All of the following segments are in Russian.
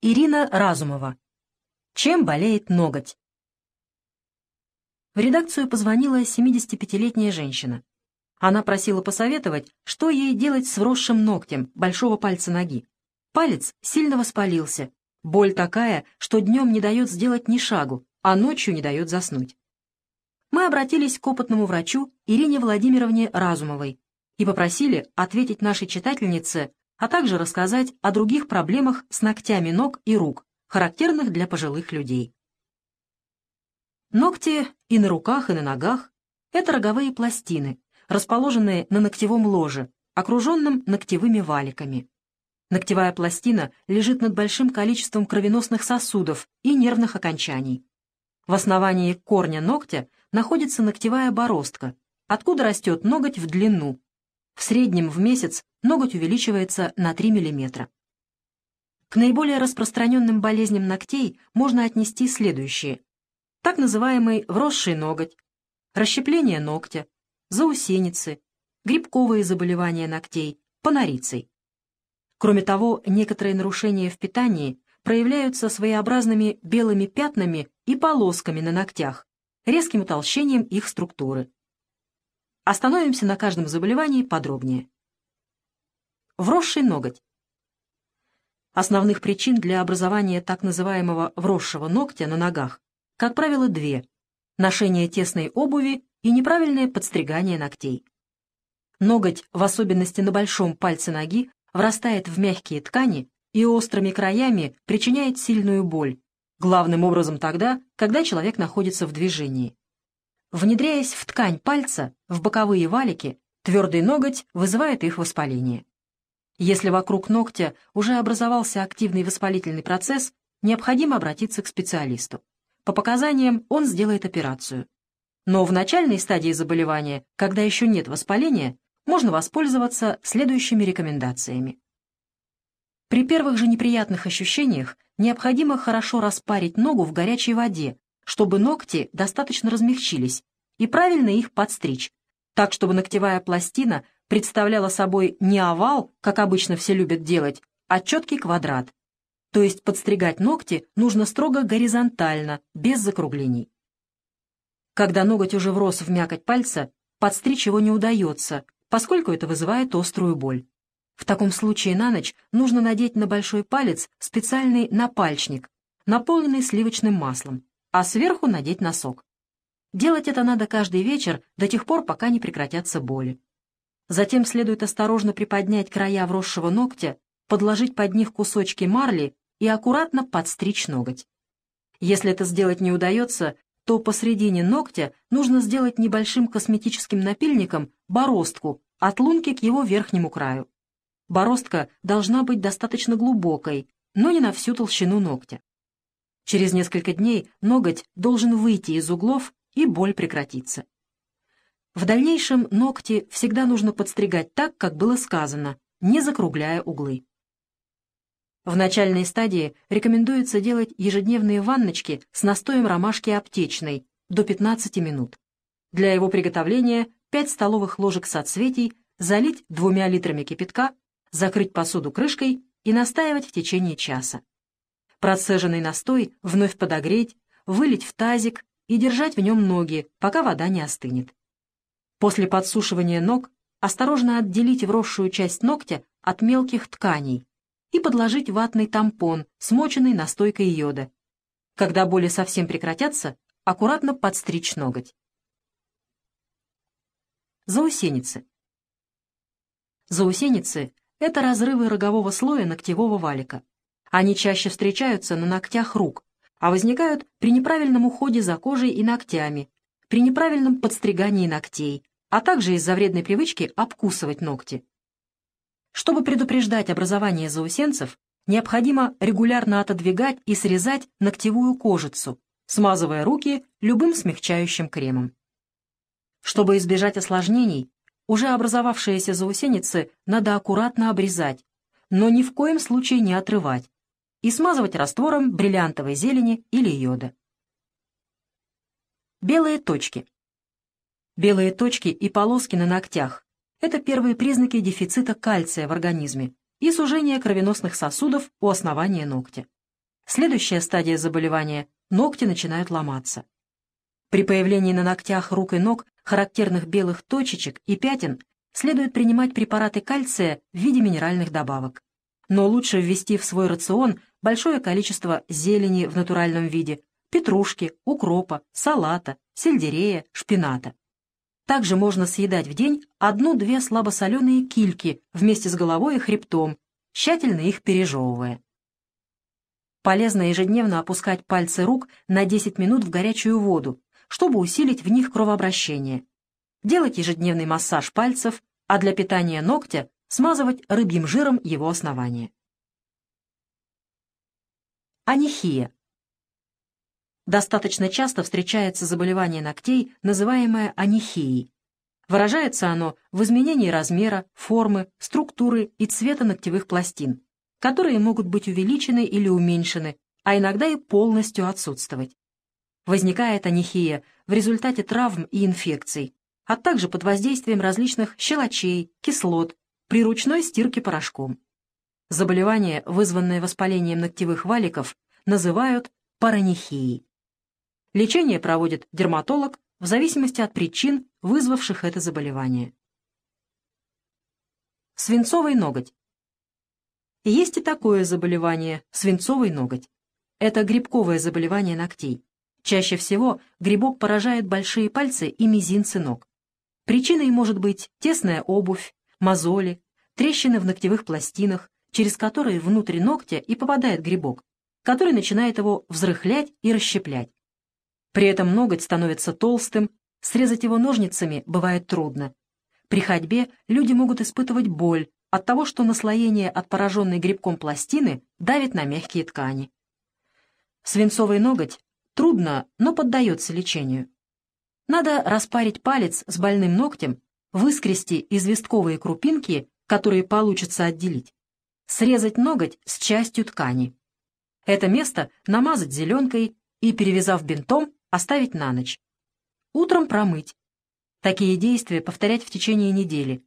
Ирина Разумова. Чем болеет ноготь? В редакцию позвонила 75-летняя женщина. Она просила посоветовать, что ей делать с вросшим ногтем большого пальца ноги. Палец сильно воспалился. Боль такая, что днем не дает сделать ни шагу, а ночью не дает заснуть. Мы обратились к опытному врачу Ирине Владимировне Разумовой и попросили ответить нашей читательнице, а также рассказать о других проблемах с ногтями ног и рук, характерных для пожилых людей. Ногти и на руках, и на ногах — это роговые пластины, расположенные на ногтевом ложе, окруженном ногтевыми валиками. Ногтевая пластина лежит над большим количеством кровеносных сосудов и нервных окончаний. В основании корня ногтя находится ногтевая бороздка, откуда растет ноготь в длину. В среднем в месяц ноготь увеличивается на 3 мм. К наиболее распространенным болезням ногтей можно отнести следующие. Так называемый вросший ноготь, расщепление ногтя, заусеницы, грибковые заболевания ногтей, панорицей. Кроме того, некоторые нарушения в питании проявляются своеобразными белыми пятнами и полосками на ногтях, резким утолщением их структуры. Остановимся на каждом заболевании подробнее. Вросший ноготь. Основных причин для образования так называемого вросшего ногтя на ногах, как правило, две – ношение тесной обуви и неправильное подстригание ногтей. Ноготь, в особенности на большом пальце ноги, врастает в мягкие ткани и острыми краями причиняет сильную боль, главным образом тогда, когда человек находится в движении. Внедряясь в ткань пальца, в боковые валики, твердый ноготь вызывает их воспаление. Если вокруг ногтя уже образовался активный воспалительный процесс, необходимо обратиться к специалисту. По показаниям он сделает операцию. Но в начальной стадии заболевания, когда еще нет воспаления, можно воспользоваться следующими рекомендациями. При первых же неприятных ощущениях необходимо хорошо распарить ногу в горячей воде, чтобы ногти достаточно размягчились, и правильно их подстричь, так чтобы ногтевая пластина представляла собой не овал, как обычно все любят делать, а четкий квадрат. То есть подстригать ногти нужно строго горизонтально, без закруглений. Когда ноготь уже врос в мякоть пальца, подстричь его не удается, поскольку это вызывает острую боль. В таком случае на ночь нужно надеть на большой палец специальный напальчник, наполненный сливочным маслом, а сверху надеть носок. Делать это надо каждый вечер до тех пор, пока не прекратятся боли. Затем следует осторожно приподнять края вросшего ногтя, подложить под них кусочки марли и аккуратно подстричь ноготь. Если это сделать не удается, то посредине ногтя нужно сделать небольшим косметическим напильником бороздку от лунки к его верхнему краю. Бороздка должна быть достаточно глубокой, но не на всю толщину ногтя. Через несколько дней ноготь должен выйти из углов и боль прекратится. В дальнейшем ногти всегда нужно подстригать так, как было сказано, не закругляя углы. В начальной стадии рекомендуется делать ежедневные ванночки с настоем ромашки аптечной до 15 минут. Для его приготовления 5 столовых ложек соцветий залить двумя литрами кипятка, закрыть посуду крышкой и настаивать в течение часа. Процеженный настой вновь подогреть, вылить в тазик и держать в нем ноги, пока вода не остынет. После подсушивания ног осторожно отделить вросшую часть ногтя от мелких тканей, и подложить ватный тампон, смоченный настойкой йода. Когда боли совсем прекратятся, аккуратно подстричь ноготь. Заусеницы. Заусеницы – это разрывы рогового слоя ногтевого валика. Они чаще встречаются на ногтях рук, а возникают при неправильном уходе за кожей и ногтями, при неправильном подстригании ногтей, а также из-за вредной привычки обкусывать ногти. Чтобы предупреждать образование заусенцев, необходимо регулярно отодвигать и срезать ногтевую кожицу, смазывая руки любым смягчающим кремом. Чтобы избежать осложнений, уже образовавшиеся заусеницы надо аккуратно обрезать, но ни в коем случае не отрывать, и смазывать раствором бриллиантовой зелени или йода. Белые точки. Белые точки и полоски на ногтях это первые признаки дефицита кальция в организме и сужения кровеносных сосудов у основания ногтя. Следующая стадия заболевания – ногти начинают ломаться. При появлении на ногтях рук и ног характерных белых точечек и пятен следует принимать препараты кальция в виде минеральных добавок. Но лучше ввести в свой рацион большое количество зелени в натуральном виде, петрушки, укропа, салата, сельдерея, шпината. Также можно съедать в день одну-две слабосоленые кильки вместе с головой и хребтом, тщательно их пережевывая. Полезно ежедневно опускать пальцы рук на 10 минут в горячую воду, чтобы усилить в них кровообращение. Делать ежедневный массаж пальцев, а для питания ногтя смазывать рыбьим жиром его основание. Анихия. Достаточно часто встречается заболевание ногтей, называемое анихией. Выражается оно в изменении размера, формы, структуры и цвета ногтевых пластин которые могут быть увеличены или уменьшены, а иногда и полностью отсутствовать. Возникает анихия в результате травм и инфекций, а также под воздействием различных щелочей, кислот, при ручной стирке порошком. Заболевание, вызванное воспалением ногтевых валиков, называют паранихией. Лечение проводит дерматолог в зависимости от причин, вызвавших это заболевание. Свинцовый ноготь. Есть и такое заболевание – свинцовый ноготь. Это грибковое заболевание ногтей. Чаще всего грибок поражает большие пальцы и мизинцы ног. Причиной может быть тесная обувь, мозоли, трещины в ногтевых пластинах, через которые внутрь ногтя и попадает грибок, который начинает его взрыхлять и расщеплять. При этом ноготь становится толстым, срезать его ножницами бывает трудно. При ходьбе люди могут испытывать боль, от того, что наслоение от пораженной грибком пластины давит на мягкие ткани. Свинцовый ноготь трудно, но поддается лечению. Надо распарить палец с больным ногтем, выскрести известковые крупинки, которые получится отделить, срезать ноготь с частью ткани. Это место намазать зеленкой и, перевязав бинтом, оставить на ночь. Утром промыть. Такие действия повторять в течение недели,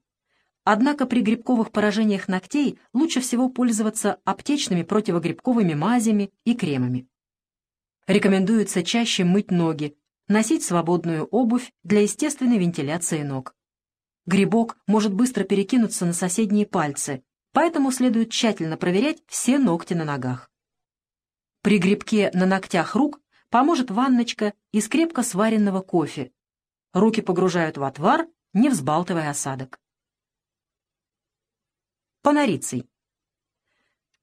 Однако при грибковых поражениях ногтей лучше всего пользоваться аптечными противогрибковыми мазями и кремами. Рекомендуется чаще мыть ноги, носить свободную обувь для естественной вентиляции ног. Грибок может быстро перекинуться на соседние пальцы, поэтому следует тщательно проверять все ногти на ногах. При грибке на ногтях рук поможет ванночка из крепко сваренного кофе. Руки погружают в отвар, не взбалтывая осадок. Панорицей.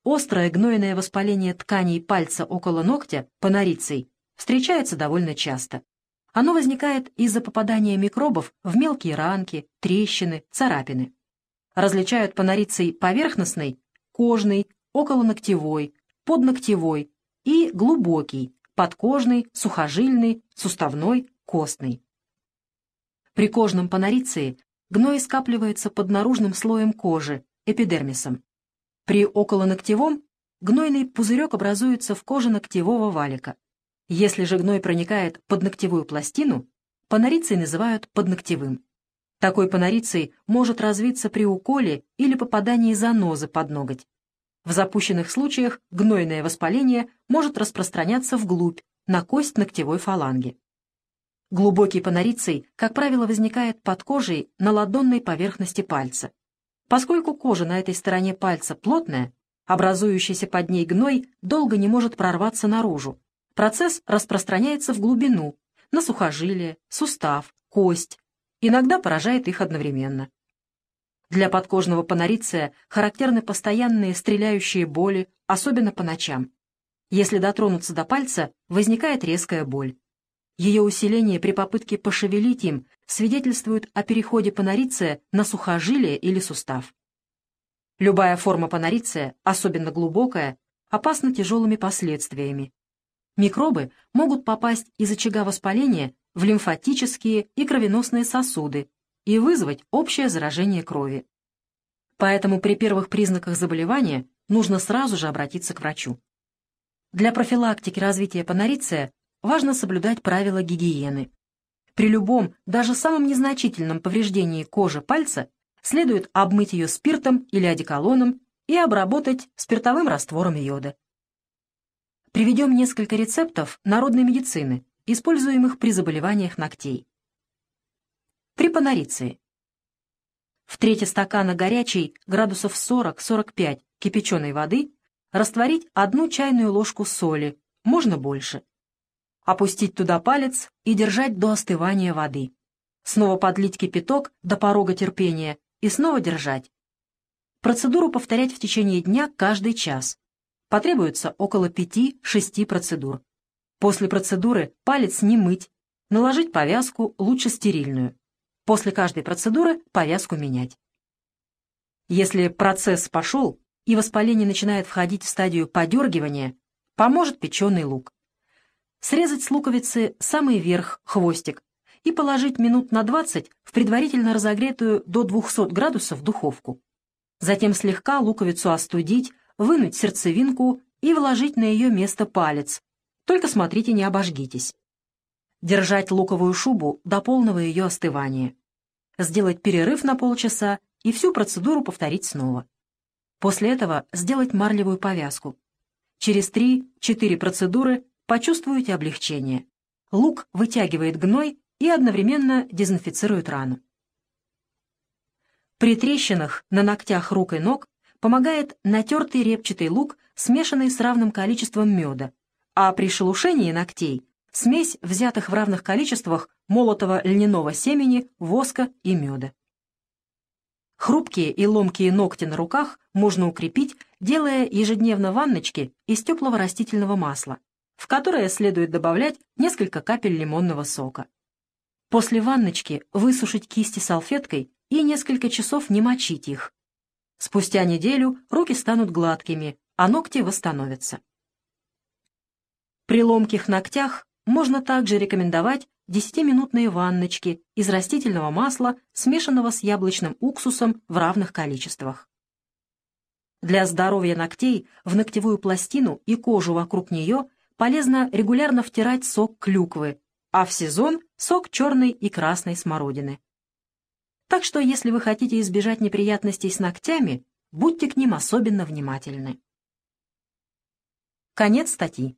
Острое гнойное воспаление тканей пальца около ногтя, панорицей, встречается довольно часто. Оно возникает из-за попадания микробов в мелкие ранки, трещины, царапины. Различают панорицей поверхностный, кожный, околоногтевой, подногтевой и глубокий, подкожный, сухожильный, суставной, костный. При кожном панориции гной скапливается под наружным слоем кожи, эпидермисом. При околоногтевом гнойный пузырек образуется в коже ногтевого валика. Если же гной проникает под ногтевую пластину, панорицей называют подногтевым. Такой панорицей может развиться при уколе или попадании занозы под ноготь. В запущенных случаях гнойное воспаление может распространяться вглубь, на кость ногтевой фаланги. Глубокий панорицей, как правило, возникает под кожей на ладонной поверхности пальца. Поскольку кожа на этой стороне пальца плотная, образующийся под ней гной долго не может прорваться наружу. Процесс распространяется в глубину, на сухожилие, сустав, кость, иногда поражает их одновременно. Для подкожного панориция характерны постоянные стреляющие боли, особенно по ночам. Если дотронуться до пальца, возникает резкая боль. Ее усиление при попытке пошевелить им свидетельствует о переходе панориция на сухожилие или сустав. Любая форма панориция, особенно глубокая, опасна тяжелыми последствиями. Микробы могут попасть из очага воспаления в лимфатические и кровеносные сосуды и вызвать общее заражение крови. Поэтому при первых признаках заболевания нужно сразу же обратиться к врачу. Для профилактики развития панориция важно соблюдать правила гигиены. При любом, даже самом незначительном повреждении кожи пальца следует обмыть ее спиртом или одеколоном и обработать спиртовым раствором йода. Приведем несколько рецептов народной медицины, используемых при заболеваниях ногтей. При панориции. В трети стакана горячей градусов 40-45 кипяченой воды растворить одну чайную ложку соли, можно больше. Опустить туда палец и держать до остывания воды. Снова подлить кипяток до порога терпения и снова держать. Процедуру повторять в течение дня каждый час. Потребуется около 5-6 процедур. После процедуры палец не мыть, наложить повязку, лучше стерильную. После каждой процедуры повязку менять. Если процесс пошел и воспаление начинает входить в стадию подергивания, поможет печеный лук. Срезать с луковицы самый верх, хвостик, и положить минут на 20 в предварительно разогретую до 200 градусов духовку. Затем слегка луковицу остудить, вынуть сердцевинку и вложить на ее место палец. Только смотрите, не обожгитесь. Держать луковую шубу до полного ее остывания сделать перерыв на полчаса и всю процедуру повторить снова. После этого сделать марлевую повязку. Через 3-4 процедуры почувствуете облегчение. Лук вытягивает гной и одновременно дезинфицирует рану. При трещинах на ногтях рук и ног помогает натертый репчатый лук, смешанный с равным количеством меда, а при шелушении ногтей смесь взятых в равных количествах молотого льняного семени, воска и меда. Хрупкие и ломкие ногти на руках можно укрепить, делая ежедневно ванночки из теплого растительного масла, в которое следует добавлять несколько капель лимонного сока. После ванночки высушить кисти салфеткой и несколько часов не мочить их. Спустя неделю руки станут гладкими, а ногти восстановятся. При ломких ногтях можно также рекомендовать 10-минутные ванночки из растительного масла, смешанного с яблочным уксусом в равных количествах. Для здоровья ногтей в ногтевую пластину и кожу вокруг нее полезно регулярно втирать сок клюквы, а в сезон – сок черной и красной смородины. Так что, если вы хотите избежать неприятностей с ногтями, будьте к ним особенно внимательны. Конец статьи.